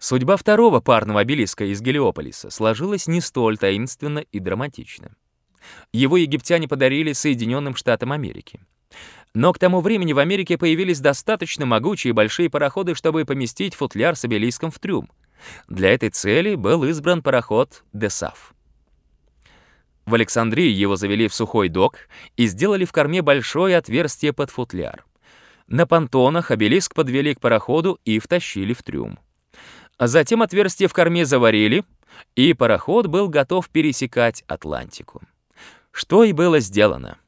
Судьба второго парного обелиска из Гелиополиса сложилась не столь таинственно и драматично. Его египтяне подарили Соединенным Штатам Америки. Но к тому времени в Америке появились достаточно могучие большие пароходы, чтобы поместить футляр с обелиском в трюм. Для этой цели был избран пароход «Десаф». В Александрии его завели в сухой док и сделали в корме большое отверстие под футляр. На понтонах обелиск подвели к пароходу и втащили в трюм. А затем отверстие в корме заварили, и пароход был готов пересекать Атлантику. Что и было сделано.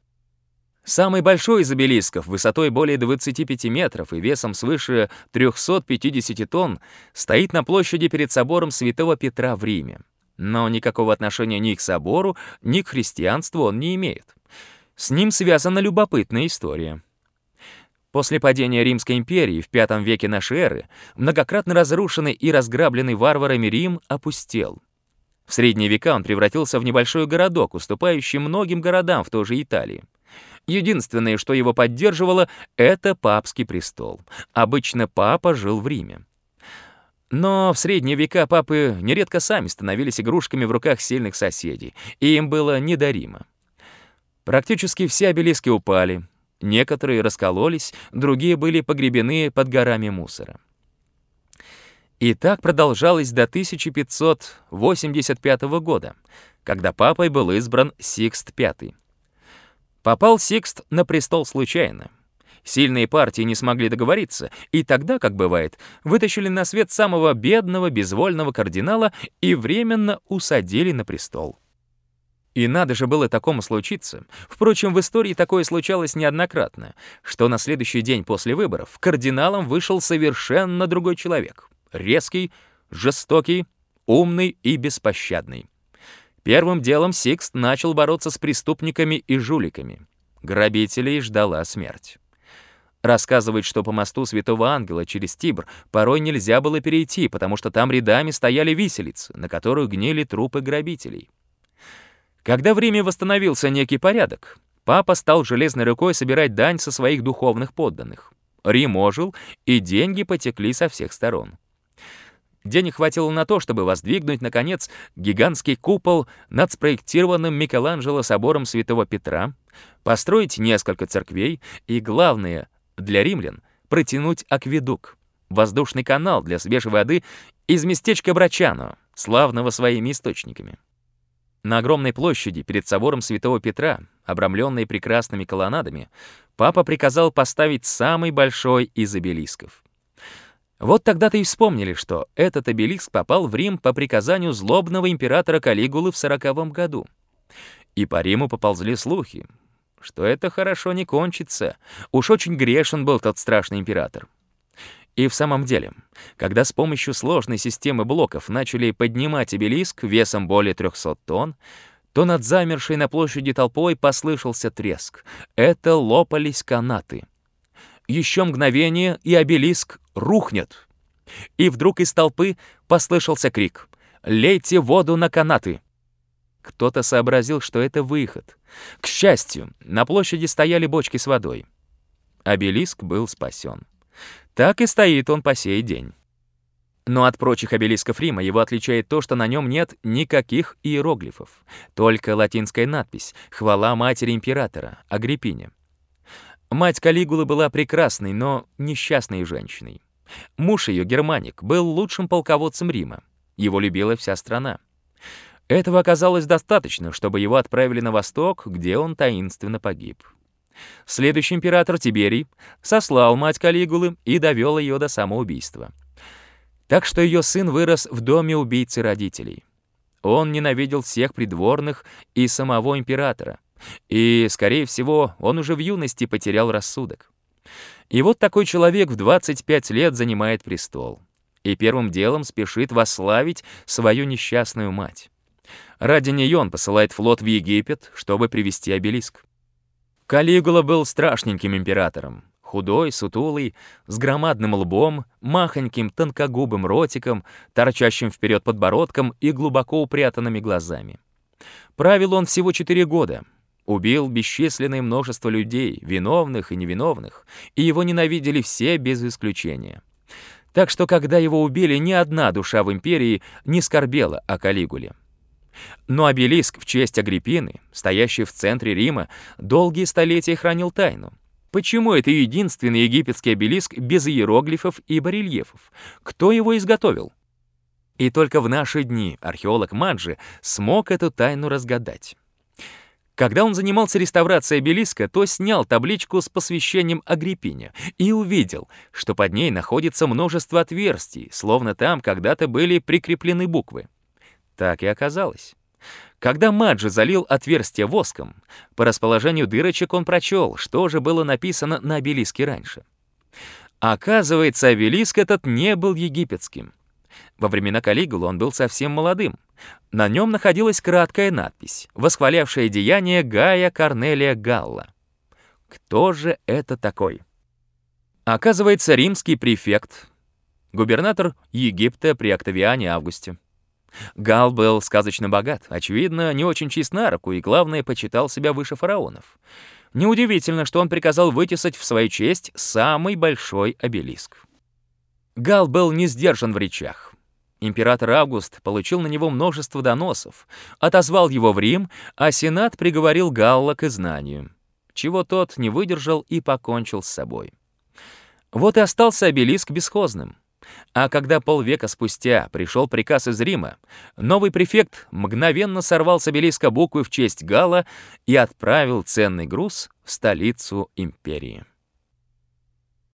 Самый большой из обелисков, высотой более 25 метров и весом свыше 350 тонн, стоит на площади перед собором Святого Петра в Риме. Но никакого отношения ни к собору, ни к христианству он не имеет. С ним связана любопытная история. После падения Римской империи в V веке нашей эры многократно разрушенный и разграбленный варварами Рим опустел. В средние века он превратился в небольшой городок, уступающий многим городам в той же Италии. Единственное, что его поддерживало, это папский престол. Обычно папа жил в Риме. Но в средние века папы нередко сами становились игрушками в руках сильных соседей, и им было не до Рима. Практически все обелиски упали, Некоторые раскололись, другие были погребены под горами мусора. И так продолжалось до 1585 года, когда папой был избран Сикст V. Попал Сикст на престол случайно. Сильные партии не смогли договориться, и тогда, как бывает, вытащили на свет самого бедного, безвольного кардинала и временно усадили на престол. И надо же было такому случиться. Впрочем, в истории такое случалось неоднократно, что на следующий день после выборов кардиналом вышел совершенно другой человек. Резкий, жестокий, умный и беспощадный. Первым делом Сикст начал бороться с преступниками и жуликами. Грабителей ждала смерть. Рассказывает, что по мосту Святого Ангела через Тибр порой нельзя было перейти, потому что там рядами стояли виселицы, на которых гнили трупы грабителей. Когда в Риме восстановился некий порядок, папа стал железной рукой собирать дань со своих духовных подданных. Рим ожил, и деньги потекли со всех сторон. Денег хватило на то, чтобы воздвигнуть, наконец, гигантский купол над спроектированным Микеланджело собором Святого Петра, построить несколько церквей и, главное, для римлян, протянуть акведук, воздушный канал для свежей воды из местечка Брачано, славного своими источниками. На огромной площади перед собором Святого Петра, обрамленной прекрасными колоннадами, папа приказал поставить самый большой из обелисков. Вот тогда-то и вспомнили, что этот обелиск попал в Рим по приказанию злобного императора Калигулы в сороковом году. И по Риму поползли слухи, что это хорошо не кончится. Уж очень грешен был тот страшный император. И в самом деле, когда с помощью сложной системы блоков начали поднимать обелиск весом более 300 тонн, то над замершей на площади толпой послышался треск. Это лопались канаты. Еще мгновение, и обелиск рухнет. И вдруг из толпы послышался крик «Лейте воду на канаты!» Кто-то сообразил, что это выход. К счастью, на площади стояли бочки с водой. Обелиск был спасен. Так и стоит он по сей день. Но от прочих обелисков Рима его отличает то, что на нем нет никаких иероглифов, только латинская надпись «Хвала матери императора» Агриппине. Мать Калигулы была прекрасной, но несчастной женщиной. Муж ее, германик, был лучшим полководцем Рима. Его любила вся страна. Этого оказалось достаточно, чтобы его отправили на восток, где он таинственно погиб. Следующий император Тиберий сослал мать Калигулы и довел ее до самоубийства. Так что ее сын вырос в доме убийцы родителей. Он ненавидел всех придворных и самого императора. И, скорее всего, он уже в юности потерял рассудок. И вот такой человек в 25 лет занимает престол. И первым делом спешит восславить свою несчастную мать. Ради нее он посылает флот в Египет, чтобы привести обелиск. Калигула был страшненьким императором. Худой, сутулый, с громадным лбом, махоньким тонкогубым ротиком, торчащим вперед подбородком и глубоко упрятанными глазами. Правил он всего четыре года. Убил бесчисленное множество людей, виновных и невиновных, и его ненавидели все без исключения. Так что, когда его убили, ни одна душа в империи не скорбела о Калигуле. Но обелиск в честь Агриппины, стоящий в центре Рима, долгие столетия хранил тайну. Почему это единственный египетский обелиск без иероглифов и барельефов? Кто его изготовил? И только в наши дни археолог Маджи смог эту тайну разгадать. Когда он занимался реставрацией обелиска, то снял табличку с посвящением Агриппине и увидел, что под ней находится множество отверстий, словно там когда-то были прикреплены буквы. Так и оказалось. Когда Маджи залил отверстие воском, по расположению дырочек он прочел, что же было написано на обелиске раньше. Оказывается, обелиск этот не был египетским. Во времена Калигулы он был совсем молодым. На нем находилась краткая надпись, восхвалявшая деяние Гая Корнелия Галла. Кто же это такой? Оказывается, римский префект, губернатор Египта при Октавиане Августе. Гал был сказочно богат, очевидно, не очень чист на руку и, главное, почитал себя выше фараонов. Неудивительно, что он приказал вытесать в свою честь самый большой обелиск. Гал был не сдержан в речах. Император Август получил на него множество доносов, отозвал его в Рим, а Сенат приговорил Галла к изгнанию, чего тот не выдержал и покончил с собой. Вот и остался обелиск бесхозным. А когда полвека спустя пришел приказ из Рима, новый префект мгновенно сорвал с обелиска буквы в честь Гала и отправил ценный груз в столицу империи.